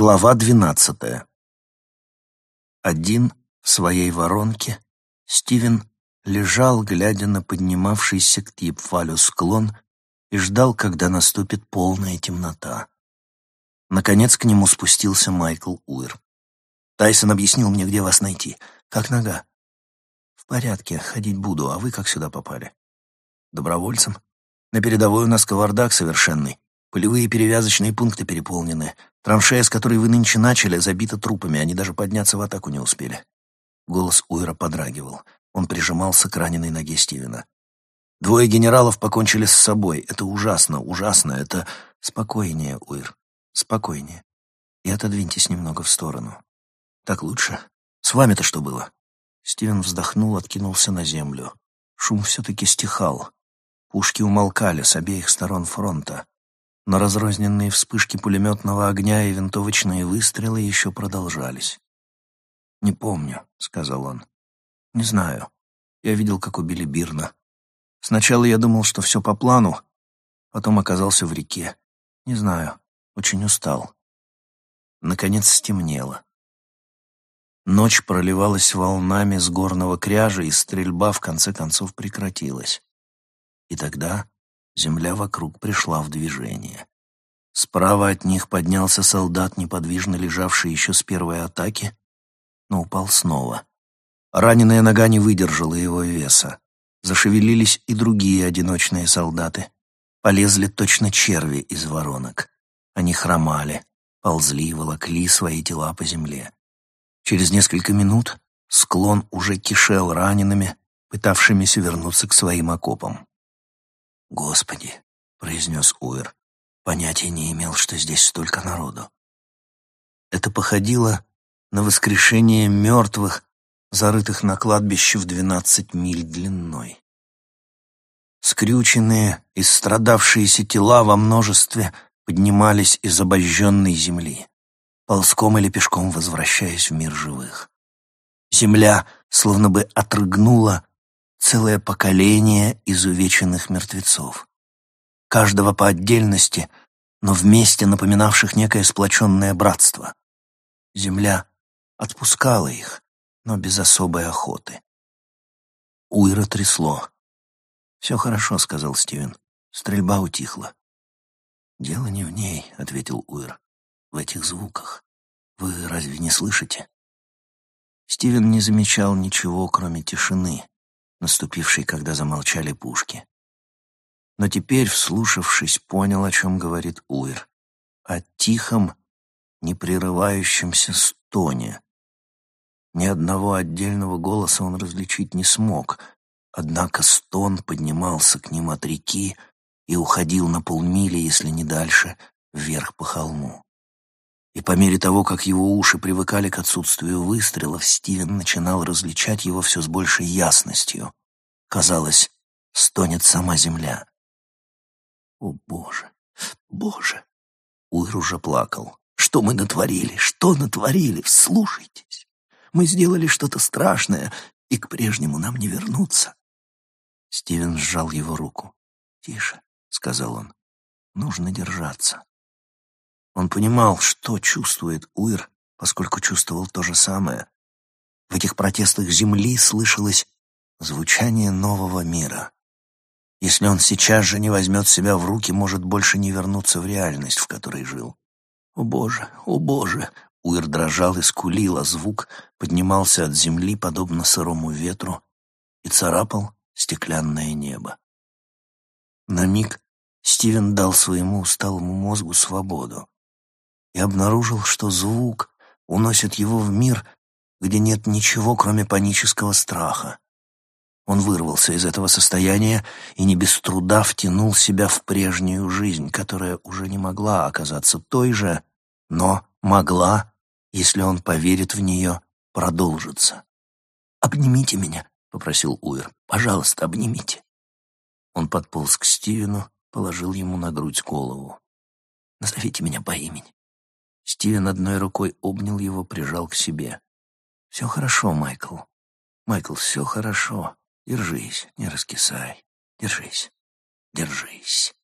Глава двенадцатая. Один в своей воронке Стивен лежал, глядя на поднимавшийся к Типфалю склон, и ждал, когда наступит полная темнота. Наконец к нему спустился Майкл Уир. «Тайсон объяснил мне, где вас найти. Как нога?» «В порядке, ходить буду, а вы как сюда попали?» «Добровольцем. На передовой у нас кавардак совершенный. Полевые перевязочные пункты переполнены. Траншея, с которой вы нынче начали, забита трупами, они даже подняться в атаку не успели. Голос Уира подрагивал. Он прижимался к раненой ноге Стивена. Двое генералов покончили с собой. Это ужасно, ужасно. Это спокойнее, Уир. Спокойнее. И отодвиньтесь немного в сторону. Так лучше. С вами-то что было? Стивен вздохнул, откинулся на землю. Шум все-таки стихал. Пушки умолкали с обеих сторон фронта но разрозненные вспышки пулеметного огня и винтовочные выстрелы еще продолжались. «Не помню», — сказал он. «Не знаю. Я видел, как убили Бирна. Сначала я думал, что все по плану, потом оказался в реке. Не знаю, очень устал. Наконец стемнело. Ночь проливалась волнами с горного кряжа, и стрельба в конце концов прекратилась. И тогда Земля вокруг пришла в движение. Справа от них поднялся солдат, неподвижно лежавший еще с первой атаки, но упал снова. Раненая нога не выдержала его веса. Зашевелились и другие одиночные солдаты. Полезли точно черви из воронок. Они хромали, ползли, волокли свои тела по земле. Через несколько минут склон уже кишел ранеными, пытавшимися вернуться к своим окопам. «Господи!» — произнес Уэр. Понятия не имел, что здесь столько народу. Это походило на воскрешение мертвых, зарытых на кладбище в двенадцать миль длиной. Скрюченные, истрадавшиеся тела во множестве поднимались из обожженной земли, ползком или пешком возвращаясь в мир живых. Земля словно бы отрыгнула целое поколение изувеченных мертвецов. Каждого по отдельности, но вместе напоминавших некое сплоченное братство. Земля отпускала их, но без особой охоты. Уира трясло. «Все хорошо», — сказал Стивен. Стрельба утихла. «Дело не в ней», — ответил Уир. «В этих звуках. Вы разве не слышите?» Стивен не замечал ничего, кроме тишины, наступивший, когда замолчали пушки. Но теперь, вслушавшись, понял, о чем говорит Уир. О тихом, непрерывающемся стоне. Ни одного отдельного голоса он различить не смог, однако стон поднимался к ним от реки и уходил на полмили, если не дальше, вверх по холму. И по мере того, как его уши привыкали к отсутствию выстрелов, Стивен начинал различать его все с большей ясностью. Казалось, стонет сама земля. О, Боже! Боже! Уир уже плакал. Что мы натворили? Что натворили? Вслушайтесь! Мы сделали что-то страшное, и к прежнему нам не вернуться. Стивен сжал его руку. «Тише», — сказал он. «Нужно держаться». Он понимал, что чувствует Уир, поскольку чувствовал то же самое. В этих протестах земли слышалось звучание нового мира. Если он сейчас же не возьмет себя в руки, может больше не вернуться в реальность, в которой жил. «О боже, о боже!» Уир дрожал и скулил, а звук поднимался от земли, подобно сырому ветру, и царапал стеклянное небо. На миг Стивен дал своему усталому мозгу свободу и обнаружил, что звук уносит его в мир, где нет ничего, кроме панического страха. Он вырвался из этого состояния и не без труда втянул себя в прежнюю жизнь, которая уже не могла оказаться той же, но могла, если он поверит в нее, продолжиться. «Обнимите меня», — попросил Уир. «Пожалуйста, обнимите». Он подполз к Стивену, положил ему на грудь голову. «Назовите меня по имени». Стивен одной рукой обнял его, прижал к себе. «Все хорошо, Майкл. Майкл, все хорошо. Держись, не раскисай. Держись, держись».